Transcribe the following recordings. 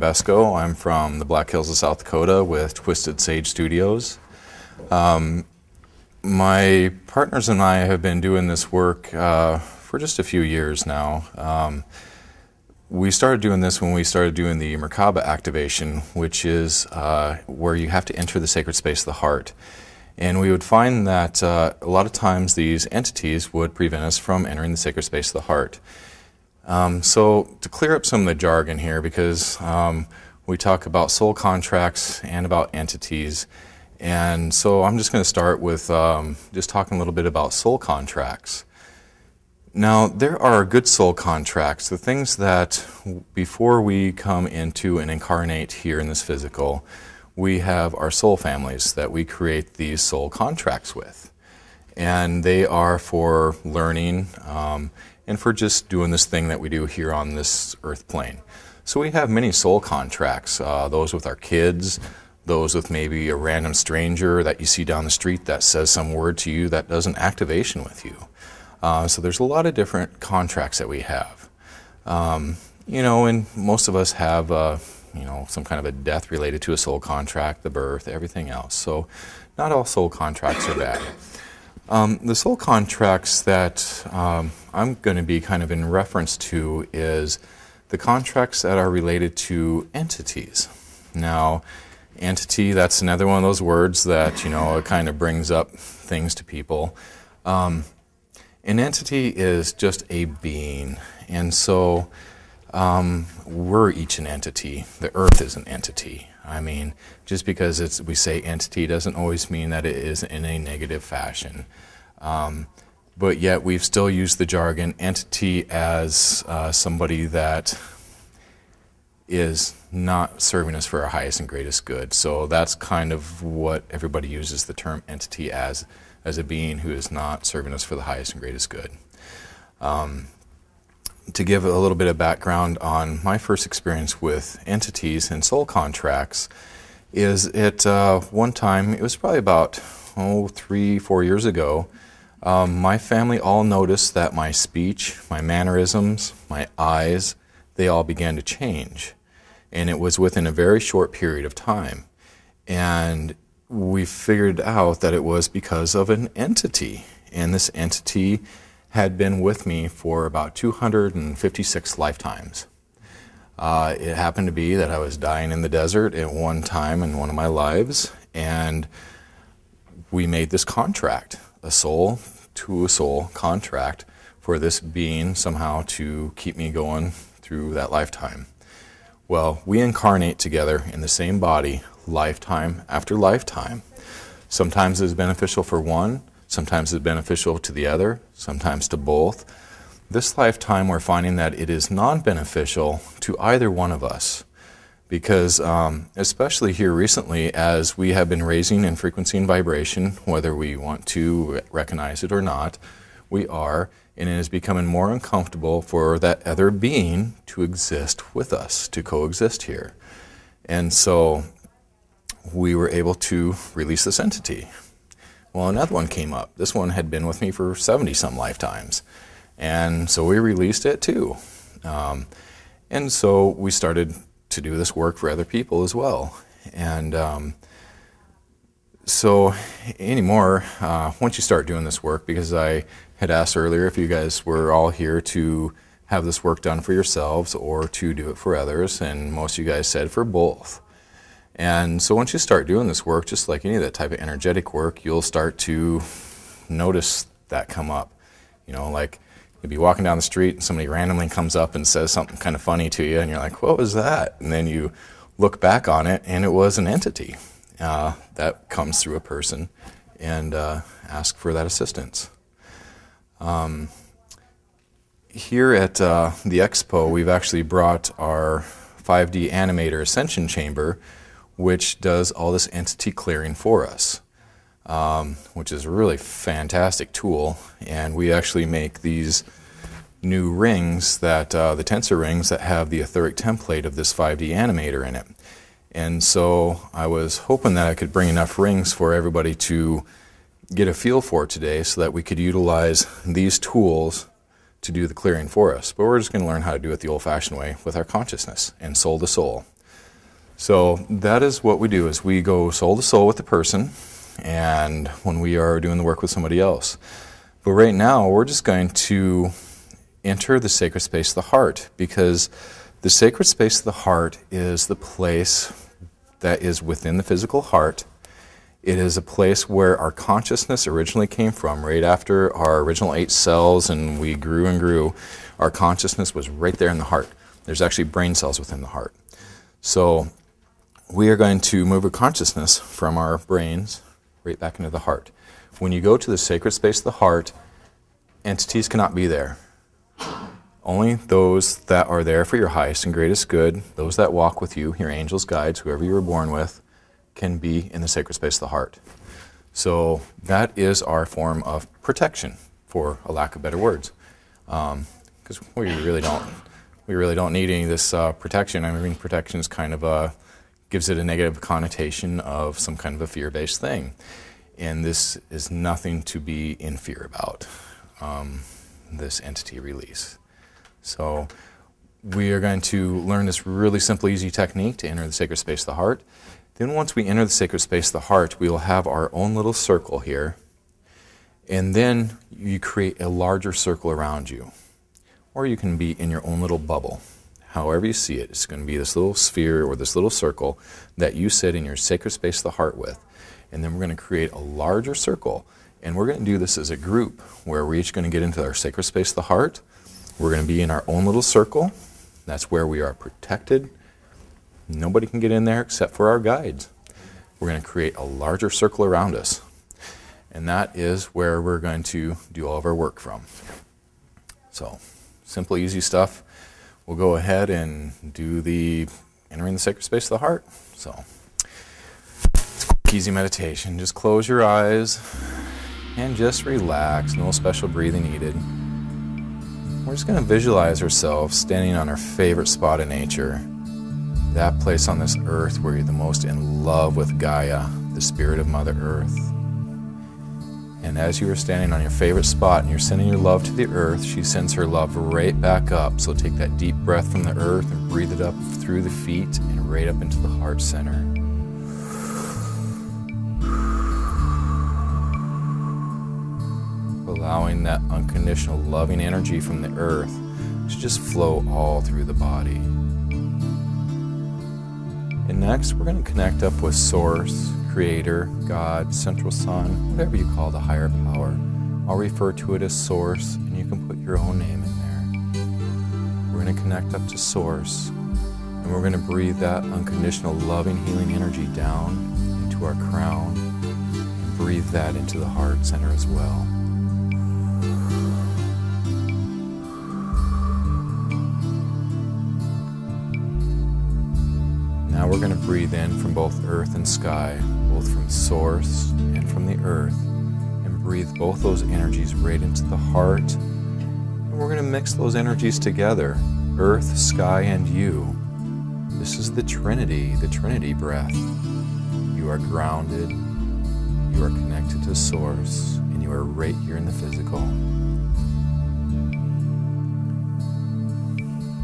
Besko. I'm from the Black Hills of South Dakota with Twisted Sage Studios. Um, my partners and I have been doing this work uh, for just a few years now. Um, we started doing this when we started doing the Merkaba activation, which is uh, where you have to enter the sacred space of the heart. And we would find that uh, a lot of times these entities would prevent us from entering the sacred space of the heart. Um, so, to clear up some of the jargon here, because um, we talk about soul contracts and about entities, and so I'm just going to start with um, just talking a little bit about soul contracts. Now, there are good soul contracts, the things that before we come into and incarnate here in this physical, we have our soul families that we create these soul contracts with. And they are for learning um, and for just doing this thing that we do here on this earth plane. So we have many soul contracts, uh, those with our kids, those with maybe a random stranger that you see down the street that says some word to you that does an activation with you. Uh, so there's a lot of different contracts that we have. Um, you know, and most of us have, uh, you know, some kind of a death related to a soul contract, the birth, everything else. So not all soul contracts are bad. Um, the soul contracts that um, I'm going to be kind of in reference to is the contracts that are related to entities. Now, entity, that's another one of those words that, you know, it kind of brings up things to people. Um, an entity is just a being, and so um, we're each an entity. The earth is an entity. I mean, just because it's, we say entity doesn't always mean that it is in a negative fashion. Um, but yet we've still used the jargon entity as uh, somebody that is not serving us for our highest and greatest good. So that's kind of what everybody uses the term entity as as a being who is not serving us for the highest and greatest good. Um, to give a little bit of background on my first experience with entities and soul contracts, is at uh, one time, it was probably about oh, three, four years ago, um, my family all noticed that my speech, my mannerisms, my eyes, they all began to change. And it was within a very short period of time. And we figured out that it was because of an entity. And this entity had been with me for about 256 lifetimes. Uh, it happened to be that I was dying in the desert at one time in one of my lives, and we made this contract a soul to a soul contract for this being somehow to keep me going through that lifetime. Well, we incarnate together in the same body lifetime after lifetime. Sometimes it's beneficial for one, sometimes it's beneficial to the other, sometimes to both. This lifetime, we're finding that it is non beneficial to either one of us. Because, um, especially here recently, as we have been raising in frequency and vibration, whether we want to recognize it or not, we are, and it is becoming more uncomfortable for that other being to exist with us, to coexist here. And so we were able to release this entity. Well, another one came up. This one had been with me for 70 some lifetimes. And so we released it too. Um, and so we started to do this work for other people as well. And um, so, anymore, uh, once you start doing this work, because I had asked earlier if you guys were all here to have this work done for yourselves or to do it for others, and most of you guys said for both. And so once you start doing this work, just like any of that type of energetic work, you'll start to notice that come up. You know, like you'll be walking down the street and somebody randomly comes up and says something kind of funny to you, and you're like, what was that? And then you look back on it, and it was an entity uh, that comes through a person and uh, ask for that assistance. Um, here at uh, the expo, we've actually brought our 5D animator ascension chamber which does all this entity clearing for us, um, which is a really fantastic tool. And we actually make these new rings that uh, the tensor rings that have the etheric template of this 5D animator in it. And so I was hoping that I could bring enough rings for everybody to get a feel for today so that we could utilize these tools to do the clearing for us, but we're just going to learn how to do it the old-fashioned way with our consciousness and soul to soul. So that is what we do is we go soul to soul with the person and when we are doing the work with somebody else. But right now we're just going to enter the sacred space of the heart because the sacred space of the heart is the place that is within the physical heart. It is a place where our consciousness originally came from, right after our original eight cells and we grew and grew. Our consciousness was right there in the heart. There's actually brain cells within the heart. So we are going to move a consciousness from our brains right back into the heart. When you go to the sacred space of the heart, entities cannot be there. Only those that are there for your highest and greatest good, those that walk with you, your angels, guides, whoever you were born with, can be in the sacred space of the heart. So that is our form of protection, for a lack of better words, because um, we really don't we really don't need any of this uh, protection. I mean, protection is kind of a gives it a negative connotation of some kind of a fear-based thing, and this is nothing to be in fear about. Um, this entity release. So we are going to learn this really simple, easy technique to enter the sacred space of the heart. Then once we enter the sacred space of the heart, we will have our own little circle here. And then you create a larger circle around you. Or you can be in your own little bubble. However you see it, it's going to be this little sphere or this little circle that you sit in your sacred space of the heart with. And then we're going to create a larger circle. And we're going to do this as a group where we're each going to get into our sacred space of the heart. We're going to be in our own little circle. That's where we are protected Nobody can get in there except for our guides. We're going to create a larger circle around us. And that is where we're going to do all of our work from. So, simple, easy stuff. We'll go ahead and do the entering the sacred space of the heart. So, it's quick, easy meditation. Just close your eyes and just relax. No special breathing needed. We're just going to visualize ourselves standing on our favorite spot in nature that place on this earth where you're the most in love with Gaia, the spirit of Mother Earth. And as you are standing on your favorite spot and you're sending your love to the earth, she sends her love right back up. So take that deep breath from the earth and breathe it up through the feet and right up into the heart center. Allowing that unconditional loving energy from the earth to just flow all through the body. And next, we're going to connect up with Source, Creator, God, Central Sun, whatever you call the higher power. I'll refer to it as Source, and you can put your own name in there. We're going to connect up to Source, and we're going to breathe that unconditional loving, healing energy down into our crown, and breathe that into the heart center as well. Now we're going to breathe in from both earth and sky, both from source and from the earth, and breathe both those energies right into the heart. And we're going to mix those energies together earth, sky, and you. This is the Trinity, the Trinity breath. You are grounded, you are connected to Source, and you are right here in the physical.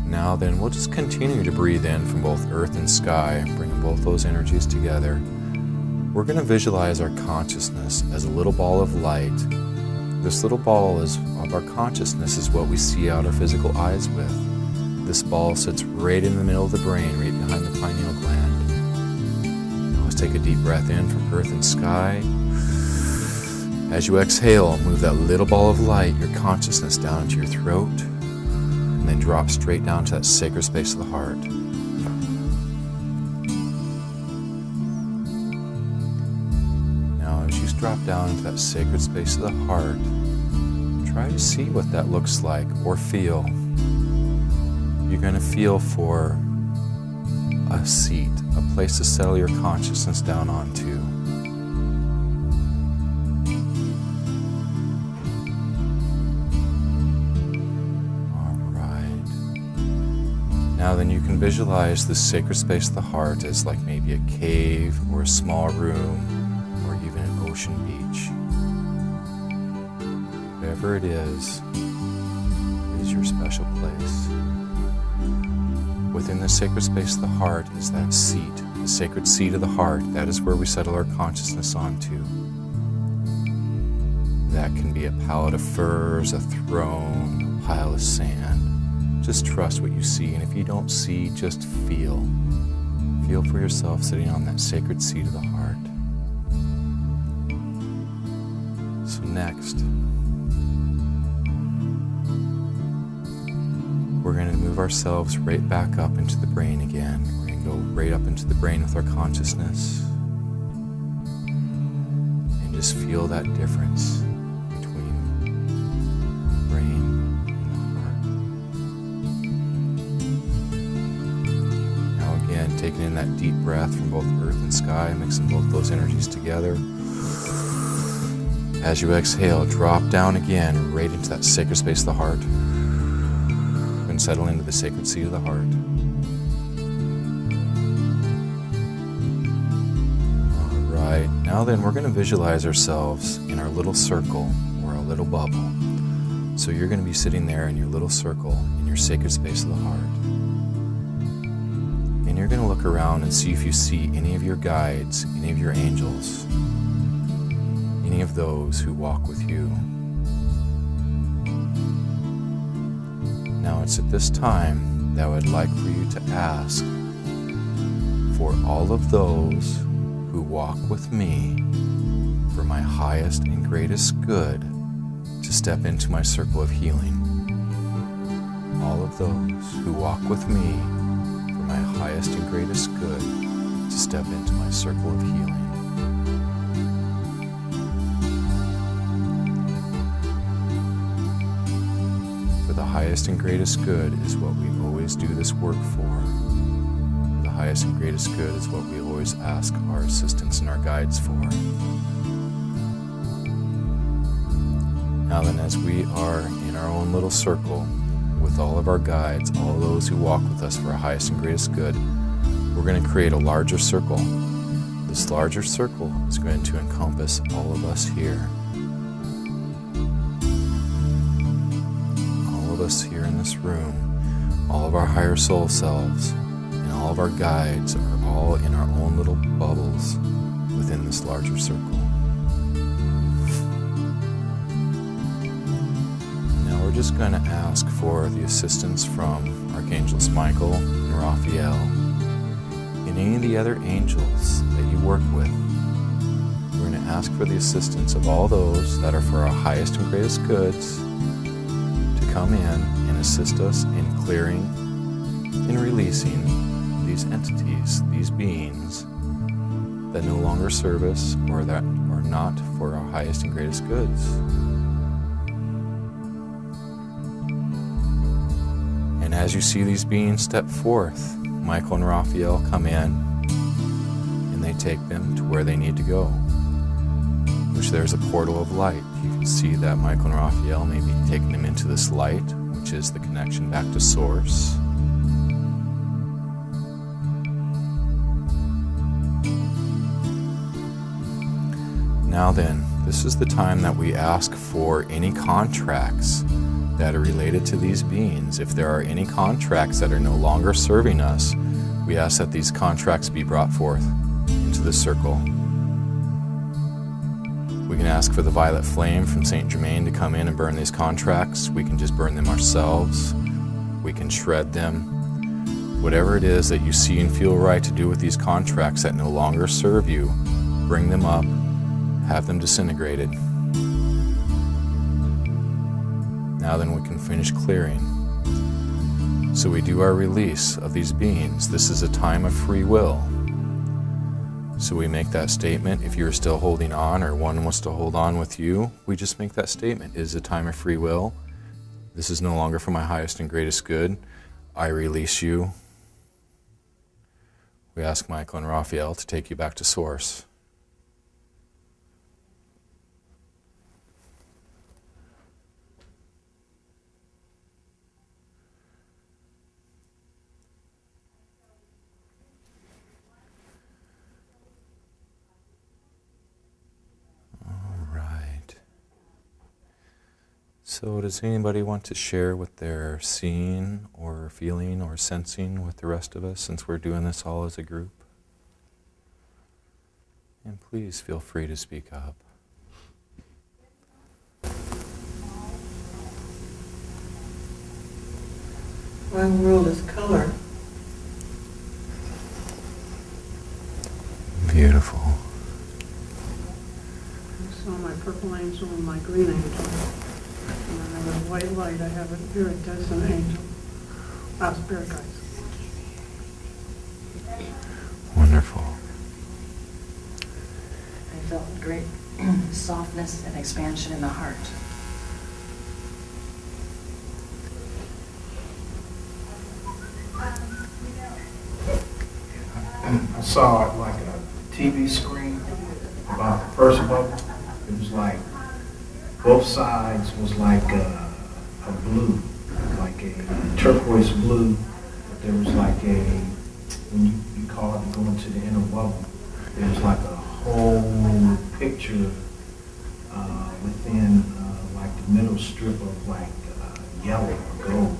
Now, then, we'll just continue to breathe in from both earth and sky, bringing both those energies together. We're going to visualize our consciousness as a little ball of light. This little ball is, of our consciousness is what we see out our physical eyes with. This ball sits right in the middle of the brain, right behind the pineal gland. Now, let's take a deep breath in from earth and sky. As you exhale, move that little ball of light, your consciousness, down into your throat and then drop straight down to that sacred space of the heart. Drop down into that sacred space of the heart, try to see what that looks like or feel. You're going to feel for a seat, a place to settle your consciousness down onto. Now, then you can visualize this sacred space of the heart as like maybe a cave or a small room or even an ocean. Whatever it is, is, your special place. Within the sacred space of the heart is that seat, the sacred seat of the heart. That is where we settle our consciousness onto. That can be a pallet of furs, a throne, a pile of sand. Just trust what you see, and if you don't see, just feel. Feel for yourself sitting on that sacred seat of the heart. So, next, ourselves right back up into the brain again. We're going to go right up into the brain with our consciousness and just feel that difference between the brain and the heart. Now, again, taking in that deep breath from both earth and sky, mixing both those energies together. As you exhale, drop down again, right into that sacred space of the heart. And settle into the sacred seat of the heart. All right, now then, we're going to visualize ourselves in our little circle or a little bubble. So you're going to be sitting there in your little circle in your sacred space of the heart And you're going to look around and see if you see any of your guides, any of your angels, any of those who walk with you. Now it's at this time that I would like for you to ask for all of those who walk with me for my highest and greatest good to step into my circle of healing. All of those who walk with me for my highest and greatest good to step into my circle of healing. Highest and greatest good is what we always do this work for. The highest and greatest good is what we always ask our assistants and our guides for. Now then, as we are in our own little circle, with all of our guides, all those who walk with us for our highest and greatest good, we're going to create a larger circle. This larger circle is going to encompass all of us here. This room, all of our higher soul selves, and all of our guides are all in our own little bubbles within this larger circle. Now we're just going to ask for the assistance from Archangels Michael and Raphael and any of the other angels that you work with. We're going to ask for the assistance of all those that are for our highest and greatest goods to come in assist us in clearing and releasing these entities, these beings that no longer serve us or that are not for our highest and greatest goods. And as you see these beings step forth, Michael and Raphael come in and they take them to where they need to go, which there's a portal of light. You can see that Michael and Raphael may be taking them into this light, which is the connection back to Source. Now then, this is the time that we ask for any contracts that are related to these beings. If there are any contracts that are no longer serving us, we ask that these contracts be brought forth into the circle. We can ask for the violet flame from Saint Germain to come in and burn these contracts. We can just burn them ourselves. We can shred them. Whatever it is that you see and feel right to do with these contracts that no longer serve you, bring them up, have them disintegrated. Now then, we can finish clearing. So we do our release of these beings. This is a time of free will. So we make that statement. If you're still holding on or one wants to hold on with you, we just make that statement. It is a time of free will. This is no longer for my highest and greatest good. I release you. We ask Michael and Raphael to take you back to Source. So, does anybody want to share what they're seeing or feeling or sensing with the rest of us since we're doing this all as a group? And please feel free to speak up. My world is color. Beautiful. I saw my purple angel and my green angel. And I have a white light. I have an angel. Ah, spirit guides. Wonderful. I felt great softness and expansion in the heart. I saw it like a TV screen about the first bubble. It was like both sides was like a, a blue, like a turquoise blue. But there was like a when you, you call it going to the inner bubble, there was like a whole picture uh, within uh, like the middle strip of like uh, yellow or gold.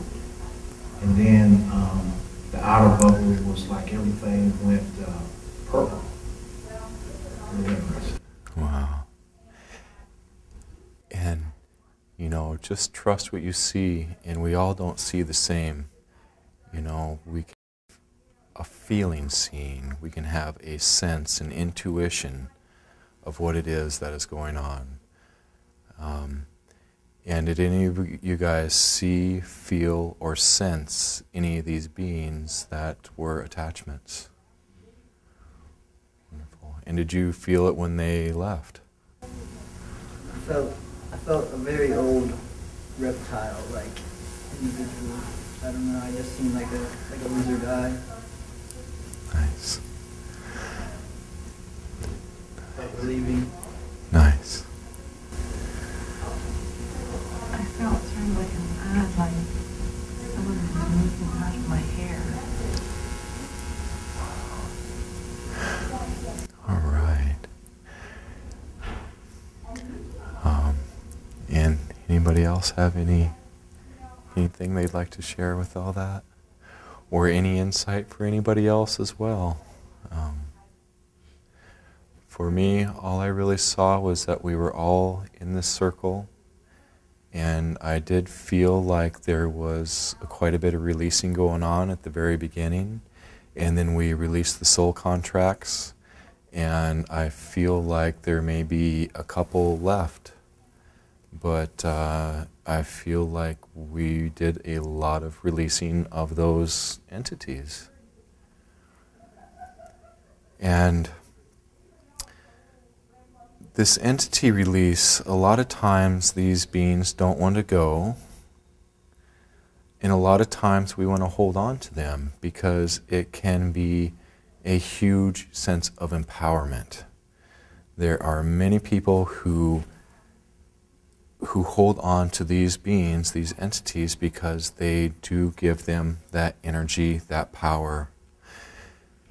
And then um, the outer bubble was like everything went uh, purple. Really interesting. Wow. And, you know, just trust what you see, and we all don't see the same. You know, we can have a feeling seen, we can have a sense, an intuition of what it is that is going on. Um, and did any of you guys see, feel, or sense any of these beings that were attachments? Wonderful. And did you feel it when they left? I felt I felt a very old reptile like individual. I don't know, I just seem like a like a lizard eye. Nice. Felt leaving. Nice. I felt sort of like an odd, like someone was moving out of my hair. All right. Um, and anybody else have any anything they'd like to share with all that, or any insight for anybody else as well? Um, for me, all I really saw was that we were all in this circle, and I did feel like there was quite a bit of releasing going on at the very beginning, and then we released the soul contracts and I feel like there may be a couple left, but uh, I feel like we did a lot of releasing of those entities. And this entity release, a lot of times these beings don't want to go, and a lot of times we want to hold on to them because it can be a huge sense of empowerment. There are many people who who hold on to these beings, these entities, because they do give them that energy, that power.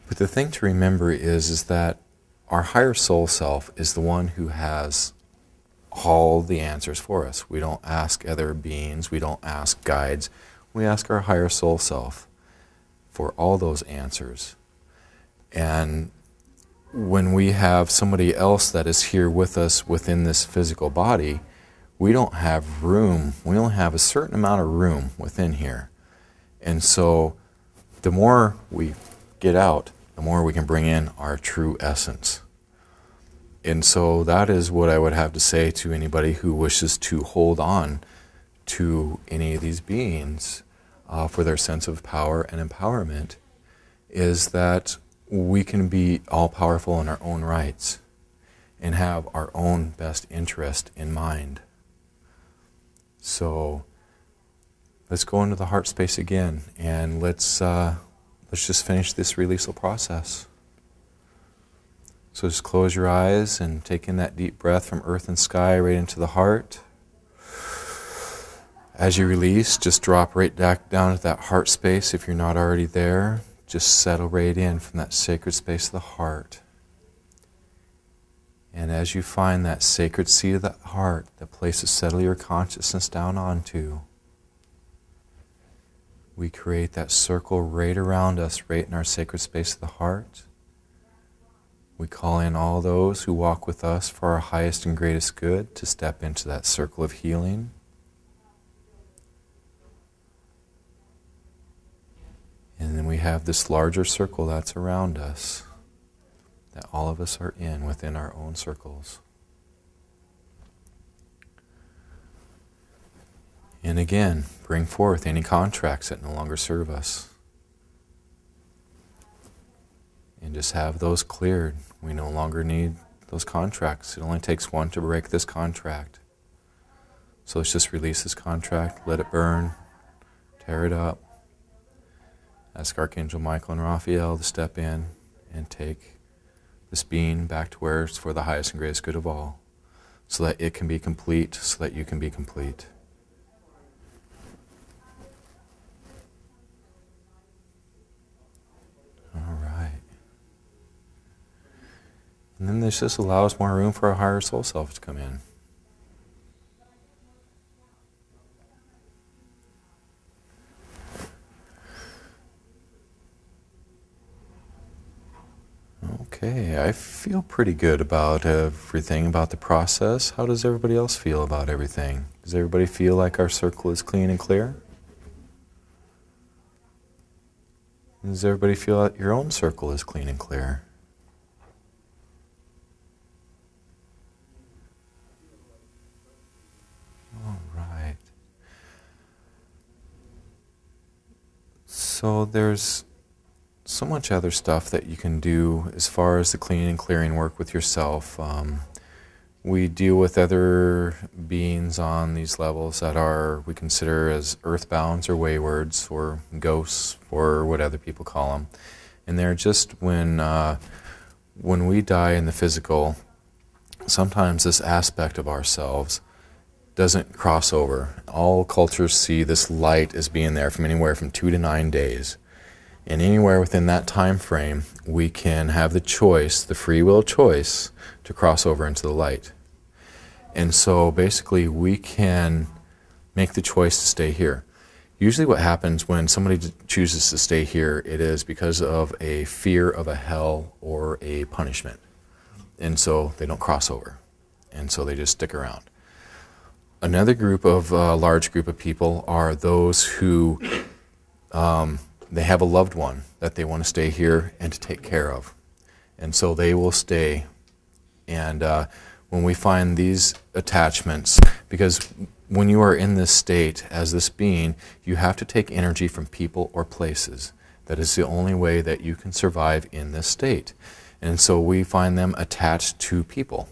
But the thing to remember is, is that our higher soul self is the one who has all the answers for us. We don't ask other beings, we don't ask guides, we ask our higher soul self for all those answers. And when we have somebody else that is here with us within this physical body, we don't have room. We only have a certain amount of room within here. And so the more we get out, the more we can bring in our true essence. And so that is what I would have to say to anybody who wishes to hold on to any of these beings uh, for their sense of power and empowerment is that we can be all powerful in our own rights and have our own best interest in mind. So let's go into the heart space again and let's, uh, let's just finish this releasal process. So just close your eyes and take in that deep breath from earth and sky right into the heart. As you release, just drop right back down to that heart space if you're not already there just settle right in from that sacred space of the heart. And as you find that sacred seat of the heart, the place to settle your consciousness down onto, we create that circle right around us, right in our sacred space of the heart. We call in all those who walk with us for our highest and greatest good to step into that circle of healing. And then we have this larger circle that's around us, that all of us are in within our own circles. And again, bring forth any contracts that no longer serve us. And just have those cleared. We no longer need those contracts. It only takes one to break this contract. So let's just release this contract, let it burn, tear it up. Ask Archangel Michael and Raphael to step in and take this being back to where it's for the highest and greatest good of all, so that it can be complete, so that you can be complete. All right. And then this just allows more room for our higher soul self to come in. Okay, I feel pretty good about everything about the process. How does everybody else feel about everything? Does everybody feel like our circle is clean and clear? Does everybody feel that your own circle is clean and clear? All right. So there's so much other stuff that you can do as far as the cleaning and clearing work with yourself. Um, we deal with other beings on these levels that are we consider as earthbounds or waywards or ghosts or what other people call them, and they're just when uh, when we die in the physical. Sometimes this aspect of ourselves doesn't cross over. All cultures see this light as being there from anywhere from two to nine days. And anywhere within that time frame, we can have the choice, the free will choice, to cross over into the light. And so basically, we can make the choice to stay here. Usually, what happens when somebody chooses to stay here, it is because of a fear of a hell or a punishment. And so they don't cross over. And so they just stick around. Another group of, uh, large group of people are those who um, they have a loved one that they want to stay here and to take care of. And so they will stay. And uh, when we find these attachments, because when you are in this state as this being, you have to take energy from people or places. That is the only way that you can survive in this state. And so we find them attached to people.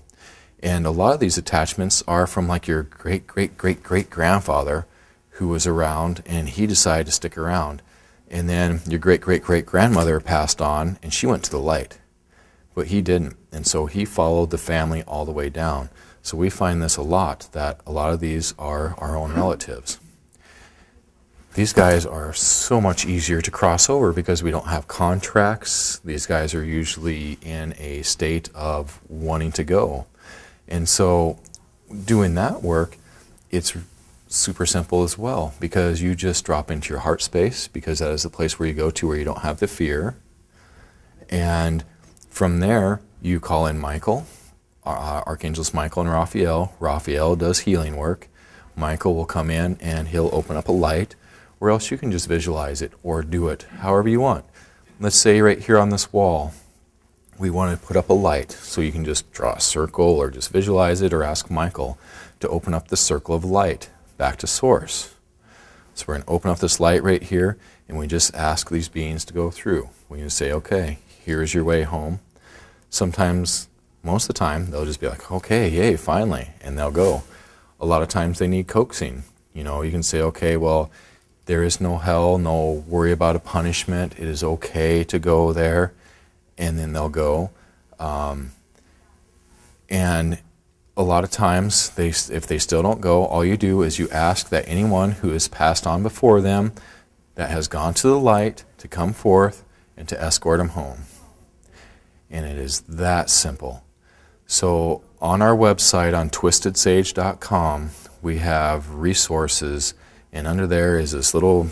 And a lot of these attachments are from like your great, great, great, great grandfather who was around and he decided to stick around. And then your great great great grandmother passed on and she went to the light. But he didn't. And so he followed the family all the way down. So we find this a lot that a lot of these are our own relatives. These guys are so much easier to cross over because we don't have contracts. These guys are usually in a state of wanting to go. And so doing that work, it's super simple as well because you just drop into your heart space because that is the place where you go to where you don't have the fear. And from there, you call in Michael, uh, Archangels Michael and Raphael. Raphael does healing work. Michael will come in and he'll open up a light, or else you can just visualize it or do it however you want. Let's say right here on this wall, we want to put up a light, so you can just draw a circle or just visualize it or ask Michael to open up the circle of light back to source. So we're going to open up this light right here, and we just ask these beings to go through. We can say, okay, here's your way home. Sometimes, most of the time, they'll just be like, okay, yay, finally, and they'll go. A lot of times they need coaxing. You know, you can say, okay, well, there is no hell, no worry about a punishment. It is okay to go there, and then they'll go. Um, and a lot of times, they, if they still don't go, all you do is you ask that anyone who has passed on before them, that has gone to the light, to come forth and to escort them home. And it is that simple. So on our website on twistedsage.com, we have resources, and under there is this little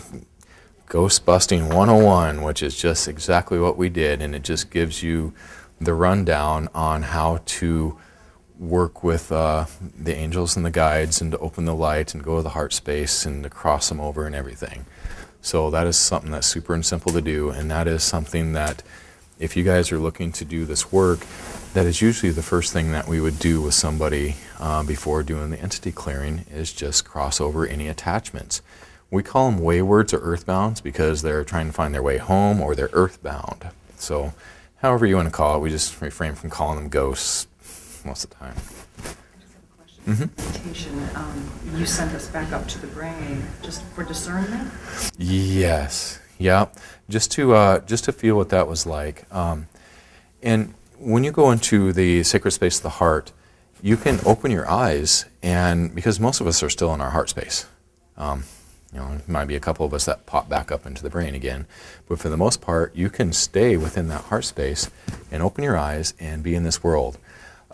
Ghost Busting 101, which is just exactly what we did, and it just gives you the rundown on how to work with uh, the angels and the guides and to open the light and go to the heart space and to cross them over and everything. So that is something that's super and simple to do, and that is something that if you guys are looking to do this work, that is usually the first thing that we would do with somebody uh, before doing the entity clearing is just cross over any attachments. We call them waywards or earthbounds because they're trying to find their way home or they're earthbound. So, however you want to call it, we just refrain from calling them ghosts most of the time. Meditation, um, you sent us back up to the brain just for discernment? Yes, yeah, just to uh, just to feel what that was like. Um, and when you go into the sacred space of the heart, you can open your eyes, and because most of us are still in our heart space, um, you know, there might be a couple of us that pop back up into the brain again, but for the most part, you can stay within that heart space and open your eyes and be in this world.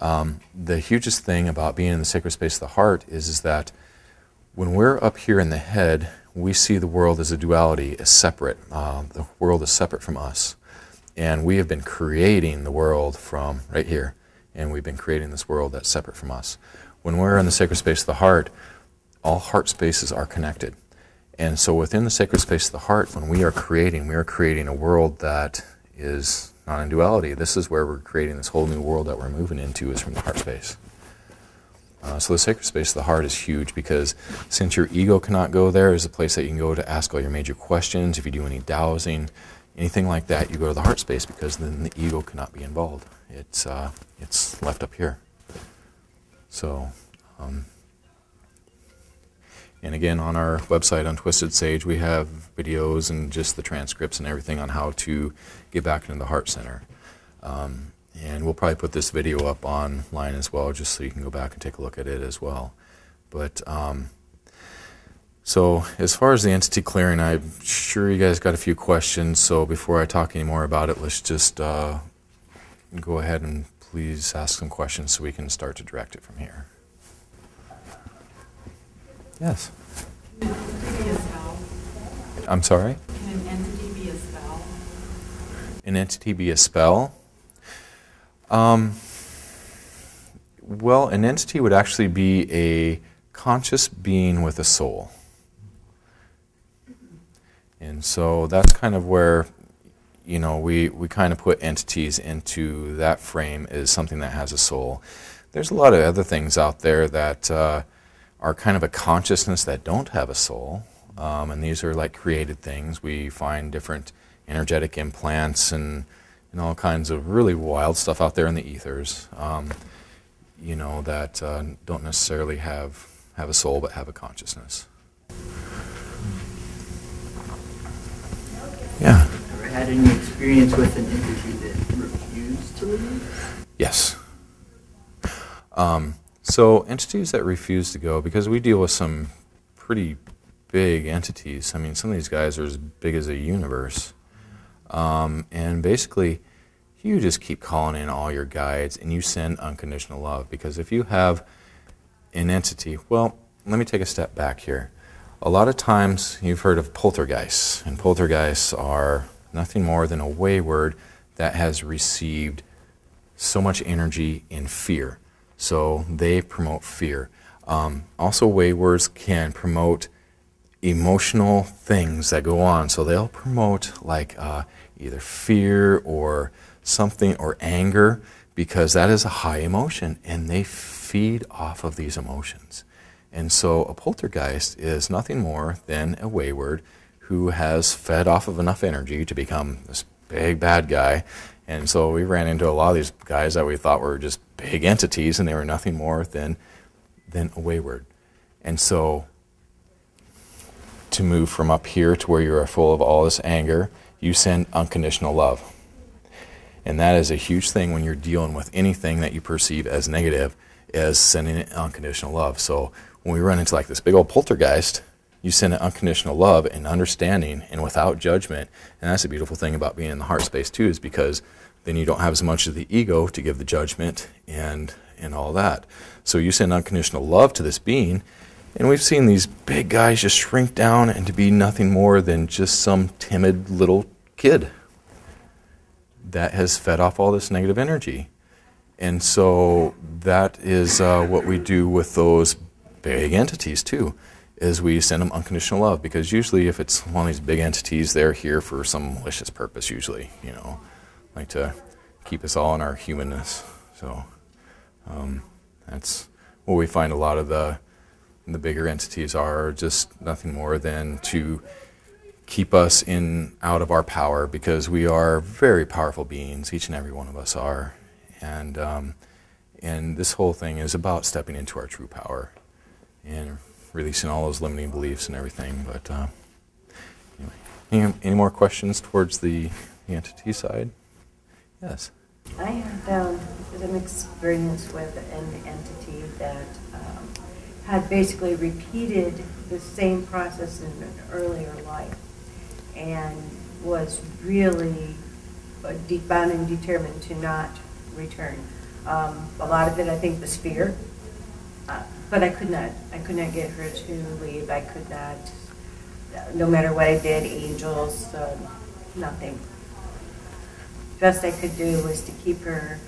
Um, the hugest thing about being in the sacred space of the heart is, is that when we're up here in the head, we see the world as a duality, as separate. Uh, the world is separate from us. And we have been creating the world from right here, and we've been creating this world that's separate from us. When we're in the sacred space of the heart, all heart spaces are connected. And so within the sacred space of the heart, when we are creating, we are creating a world that is non duality. This is where we're creating this whole new world that we're moving into is from the heart space. Uh, so the sacred space of the heart is huge because since your ego cannot go there, is a place that you can go to ask all your major questions. If you do any dowsing, anything like that, you go to the heart space because then the ego cannot be involved. It's uh, it's left up here. So. Um, and again, on our website on Twisted Sage, we have videos and just the transcripts and everything on how to get back into the heart center. Um, and we'll probably put this video up online as well, just so you can go back and take a look at it as well. But um, so, as far as the entity clearing, I'm sure you guys got a few questions. So, before I talk any more about it, let's just uh, go ahead and please ask some questions so we can start to direct it from here. Yes. Can an entity be a spell? I'm sorry? Can an entity be a spell? An entity be a spell? Um, well, an entity would actually be a conscious being with a soul. And so that's kind of where, you know, we, we kind of put entities into that frame as something that has a soul. There's a lot of other things out there that uh, are kind of a consciousness that don't have a soul. Um, and these are like created things. We find different energetic implants and, and all kinds of really wild stuff out there in the ethers, um, you know, that uh, don't necessarily have, have a soul but have a consciousness. Yeah. Ever had any experience with an entity that refused to leave? Yes. Um, so entities that refuse to go, because we deal with some pretty big entities. I mean, some of these guys are as big as a universe. Um, and basically, you just keep calling in all your guides and you send unconditional love. Because if you have an entity, well, let me take a step back here. A lot of times you've heard of poltergeists, and poltergeists are nothing more than a wayward that has received so much energy in fear. So they promote fear. Um, also, waywards can promote emotional things that go on. So they'll promote like uh, either fear or something or anger because that is a high emotion and they feed off of these emotions. And so a poltergeist is nothing more than a wayward who has fed off of enough energy to become this big bad guy. And so we ran into a lot of these guys that we thought were just big entities and they were nothing more than, than a wayward. And so to move from up here to where you are full of all this anger, you send unconditional love. And that is a huge thing when you're dealing with anything that you perceive as negative, as sending it unconditional love. So when we run into like this big old poltergeist, you send it unconditional love and understanding and without judgment. And that's a beautiful thing about being in the heart space too, is because then you don't have as much of the ego to give the judgment and and all that. So you send unconditional love to this being, and we've seen these big guys just shrink down and to be nothing more than just some timid little kid that has fed off all this negative energy. And so that is uh, what we do with those big entities too, is we send them unconditional love because usually if it's one of these big entities, they're here for some malicious purpose usually, you know, like to keep us all in our humanness. So um, that's what we find a lot of the the bigger entities are just nothing more than to keep us in out of our power because we are very powerful beings. Each and every one of us are, and um, and this whole thing is about stepping into our true power and releasing all those limiting beliefs and everything. But uh, anyway, any, any more questions towards the, the entity side? Yes. I had um, an experience with an entity that um, had basically repeated the same process in an earlier life and was really bound and determined to not return. Um, a lot of it, I think, was fear, uh, but I could not. I could not get her to leave. I could not. No matter what I did, angels, uh, nothing best I could do was to keep her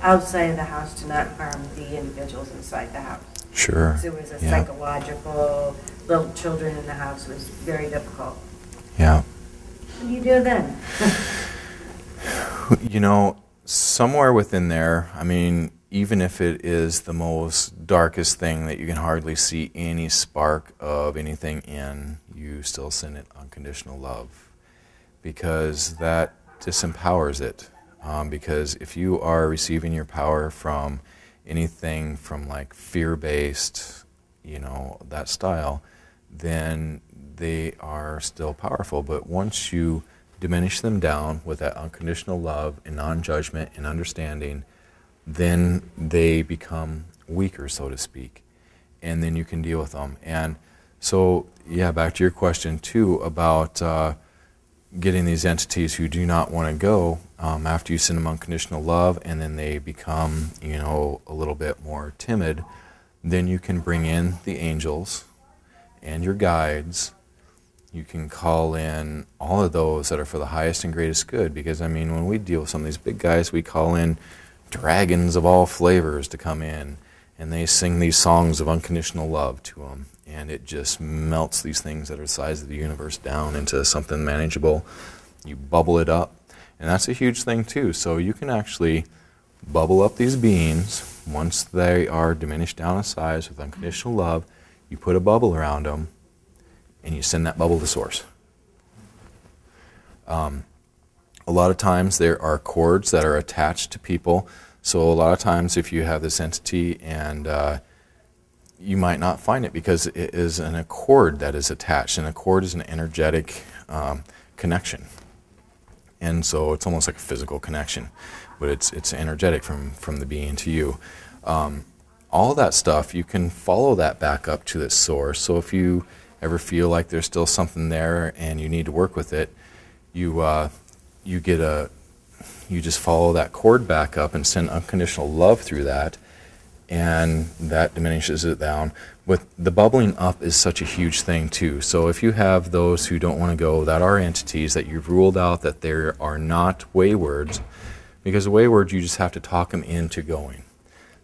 outside of the house to not harm the individuals inside the house. Sure. So it was a Yeah. psychological, little children in the house was very difficult. Yeah. What do you do then? You know, somewhere within there, I mean, even if it is the most darkest thing that you can hardly see any spark of anything in, you still send it unconditional love because that disempowers it. Um, because if you are receiving your power from anything from like fear based, you know, that style, then they are still powerful. But once you diminish them down with that unconditional love and non judgment and understanding, then they become weaker, so to speak. And then you can deal with them. And so, yeah, back to your question too about uh, getting these entities who do not want to go um, after you send them unconditional love and then they become, you know, a little bit more timid, then you can bring in the angels and your guides you can call in all of those that are for the highest and greatest good. Because, I mean, when we deal with some of these big guys, we call in dragons of all flavors to come in, and they sing these songs of unconditional love to them. And it just melts these things that are the size of the universe down into something manageable. You bubble it up. And that's a huge thing, too. So you can actually bubble up these beings once they are diminished down in size with unconditional love. You put a bubble around them and you send that bubble to source. Um, a lot of times there are cords that are attached to people. So a lot of times if you have this entity and uh, you might not find it because it is an accord that is attached. And a cord is an energetic um, connection. And so it's almost like a physical connection, but it's, it's energetic from, from the being to you. Um, all that stuff, you can follow that back up to the source. So if you ever feel like there's still something there and you need to work with it, you uh, you get a you just follow that cord back up and send unconditional love through that, and that diminishes it down. But the bubbling up is such a huge thing too. So if you have those who don't want to go, that are entities that you've ruled out that they are not waywards, because wayward you just have to talk them into going.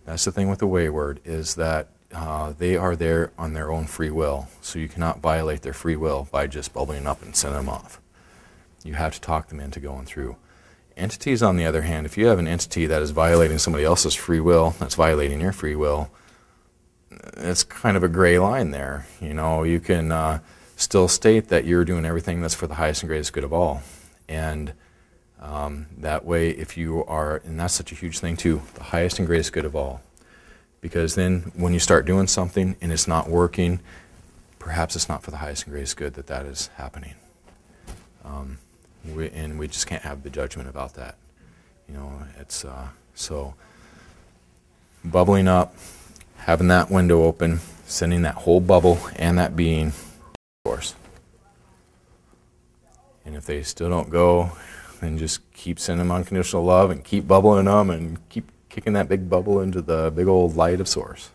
That's the thing with the wayward is that uh, they are there on their own free will. So you cannot violate their free will by just bubbling up and sending them off. You have to talk them into going through. Entities, on the other hand, if you have an entity that is violating somebody else's free will, that's violating your free will, it's kind of a gray line there. You know, you can uh, still state that you're doing everything that's for the highest and greatest good of all. And um, that way, if you are, and that's such a huge thing too, the highest and greatest good of all. Because then when you start doing something and it's not working, perhaps it's not for the highest and greatest good that that is happening. Um, we, and we just can't have the judgment about that. You know, it's uh, so bubbling up, having that window open, sending that whole bubble and that being, of course. And if they still don't go, then just keep sending them unconditional love and keep bubbling them and keep kicking that big bubble into the big old light of source.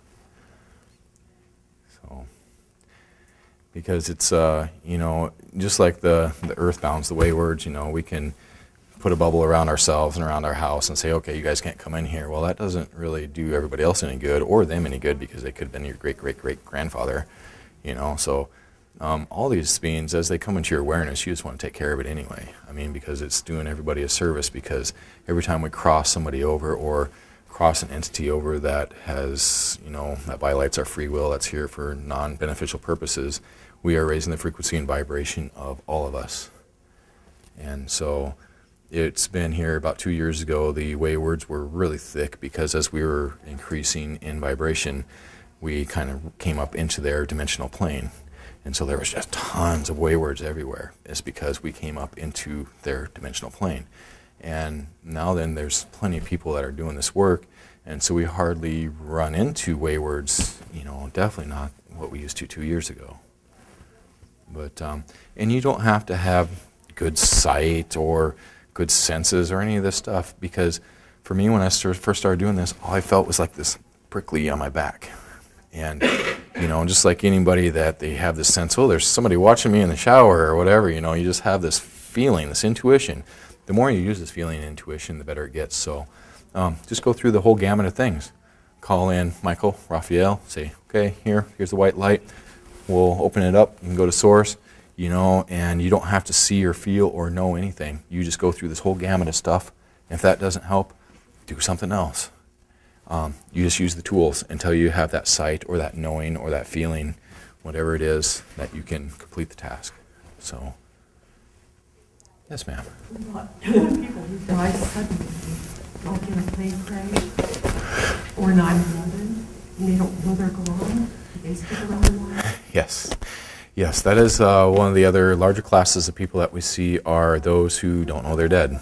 So, because it's, uh, you know, just like the, the earthbounds, the waywards, you know, we can put a bubble around ourselves and around our house and say, okay, you guys can't come in here. Well, that doesn't really do everybody else any good or them any good because they could have been your great, great, great grandfather, you know. So, um, all these beings, as they come into your awareness, you just want to take care of it anyway. I mean, because it's doing everybody a service. Because every time we cross somebody over or cross an entity over that has, you know, that violates our free will, that's here for non beneficial purposes, we are raising the frequency and vibration of all of us. And so it's been here about two years ago. The waywards were really thick because as we were increasing in vibration, we kind of came up into their dimensional plane. And so there was just tons of waywards everywhere. It's because we came up into their dimensional plane. And now then, there's plenty of people that are doing this work, and so we hardly run into waywards. You know, definitely not what we used to two years ago. But um, and you don't have to have good sight or good senses or any of this stuff because for me, when I first started doing this, all I felt was like this prickly on my back. And, you know, just like anybody that they have this sense, oh, there's somebody watching me in the shower or whatever, you know, you just have this feeling, this intuition. The more you use this feeling and intuition, the better it gets. So um, just go through the whole gamut of things. Call in Michael, Raphael, say, okay, here, here's the white light. We'll open it up. You can go to source, you know, and you don't have to see or feel or know anything. You just go through this whole gamut of stuff. If that doesn't help, do something else. Um, you just use the tools until you have that sight or that knowing or that feeling, whatever it is, that you can complete the task. So, yes, ma'am. People who die suddenly, like in a plane crash or 9/11, and they don't know they're gone, Yes. Yes, that is uh, one of the other larger classes of people that we see are those who don't know they're dead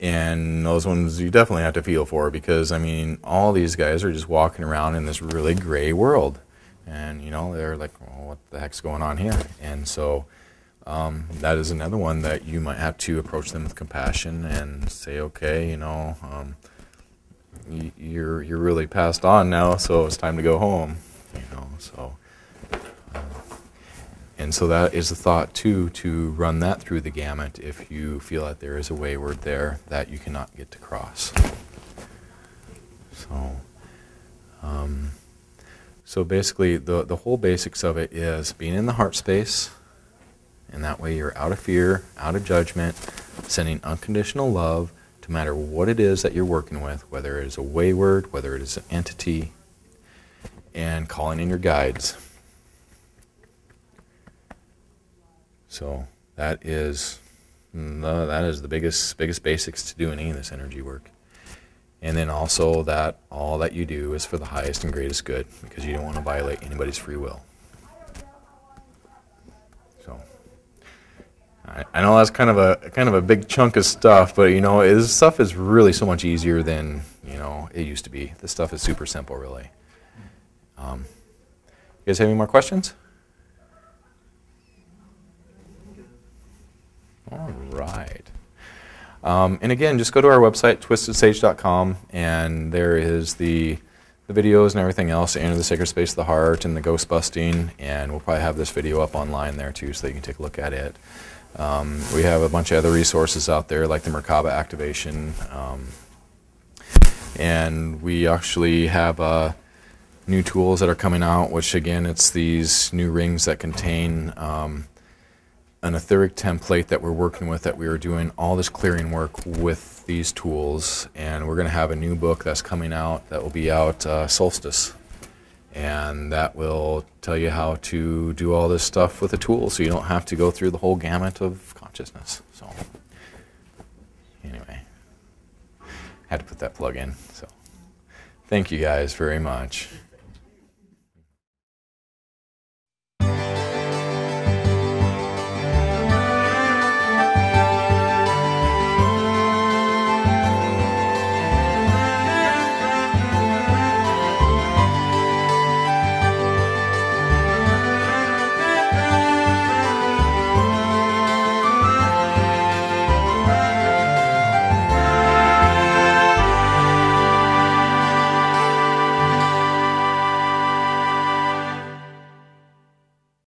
and those ones you definitely have to feel for because I mean all these guys are just walking around in this really gray world, and you know they're like, well, what the heck's going on here? And so um, that is another one that you might have to approach them with compassion and say, okay, you know, um, you're you're really passed on now, so it's time to go home, you know, so. And so that is a thought too to run that through the gamut if you feel that there is a wayward there that you cannot get to cross. So, um, so basically, the the whole basics of it is being in the heart space, and that way you're out of fear, out of judgment, sending unconditional love to matter what it is that you're working with, whether it is a wayward, whether it is an entity, and calling in your guides. So that is no, that is the biggest biggest basics to doing any of this energy work. And then also that all that you do is for the highest and greatest good because you don't want to violate anybody's free will. So I, know that's kind of a kind of a big chunk of stuff, but you know, this stuff is really so much easier than you know it used to be. This stuff is super simple, really. Um, you guys have any more questions? All right. Um, and again, just go to our website, twistedsage.com, and there is the, the videos and everything else, Enter the Sacred Space of the Heart and the Ghost Busting, and we'll probably have this video up online there too so you can take a look at it. Um, we have a bunch of other resources out there like the Merkaba activation. Um, and we actually have uh, new tools that are coming out, which again, it's these new rings that contain um, an etheric template that we're working with that we are doing all this clearing work with these tools and we're going to have a new book that's coming out that will be out uh, solstice and that will tell you how to do all this stuff with the tool so you don't have to go through the whole gamut of consciousness. So anyway had to put that plug in. So thank you guys very much